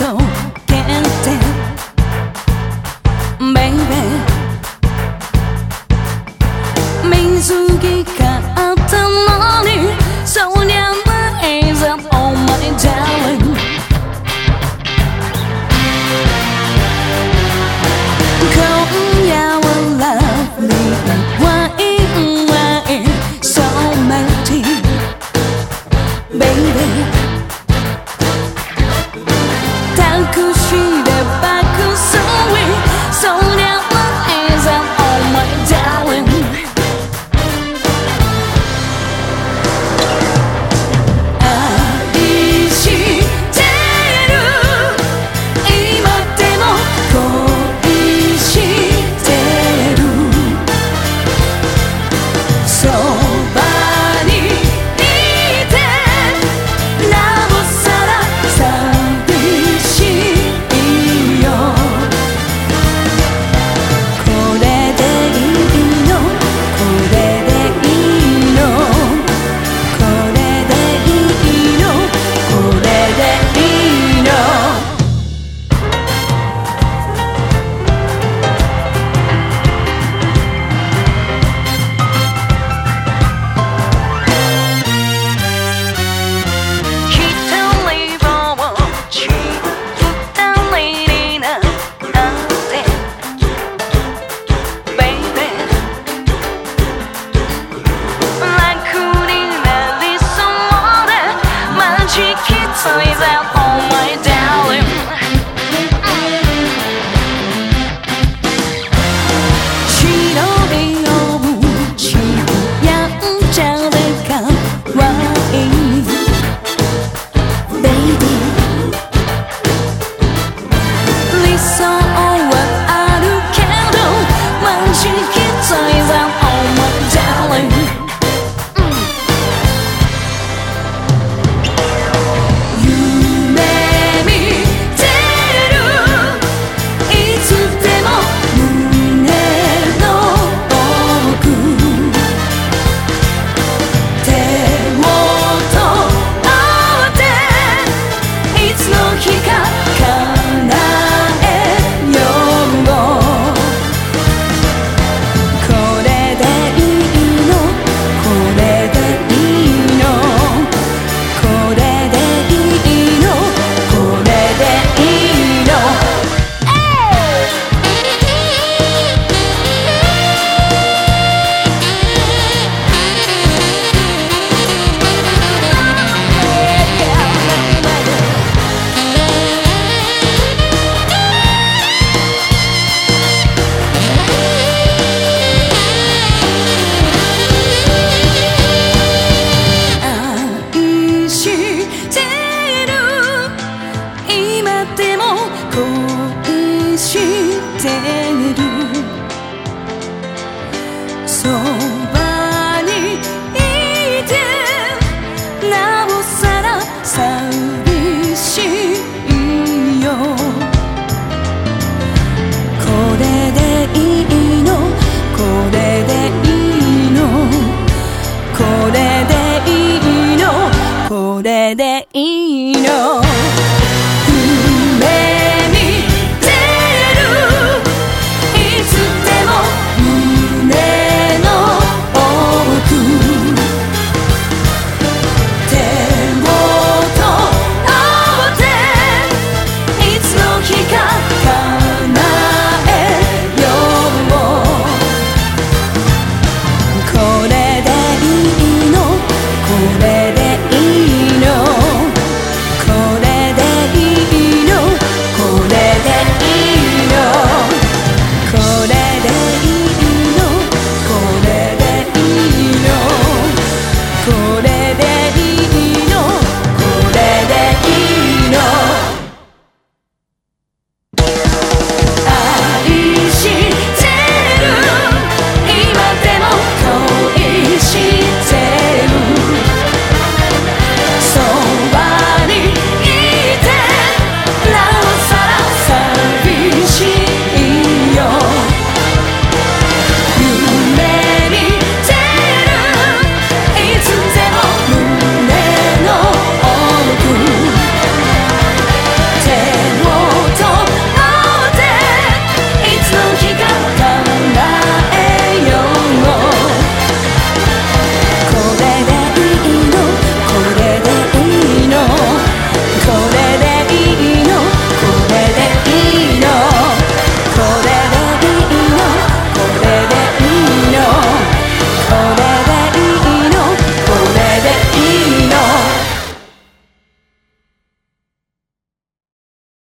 então. squeeze out. るそばにいてなおさら寂しいよ。これでいいの。これでいいの。これでいいの。これでいいの。これ